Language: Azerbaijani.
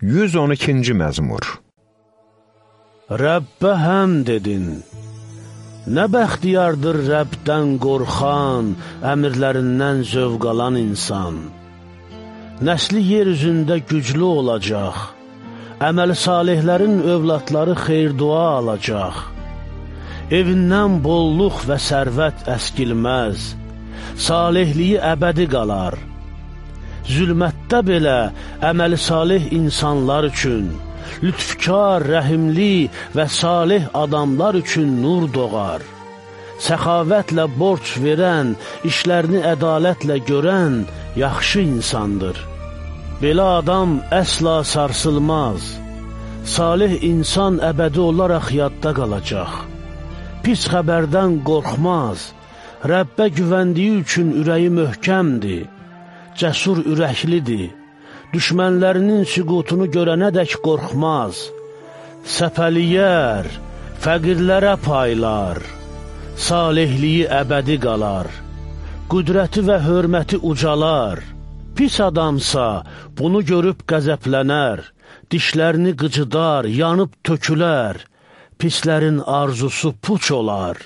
112-ci məzmur Rəbbə həm dedin. Nə bəxtiyardır Rəbdən qorxan, əmirlərindən zövq alan insan. Nəsli yer üzündə güclü olacaq, əməli salihlərin övladları xeyr-dua alacaq. Evindən bolluq və sərvət əskilməz, salihliyi əbədi qalar. Zülmətdə belə əməli salih insanlar üçün, lütfkar, rəhimli və salih adamlar üçün nur doğar. Səxavətlə borc verən, işlərini ədalətlə görən yaxşı insandır. Belə adam əsla sarsılmaz. Salih insan əbədi olaraq yadda qalacaq. Pis xəbərdən qorxmaz. Rəbbə güvəndiyi üçün ürəyi möhkəmdir. Cəsur ürəklidir. Düşmənlərinin süqutunu görənədək qorxmaz, səpəliyər, fəqirlərə paylar, salihliyi əbədi qalar, qüdrəti və hörməti ucalar, pis adamsa bunu görüb qəzəblənər, dişlərini qıcıdar, yanıb tökülər, pislərin arzusu puç olar.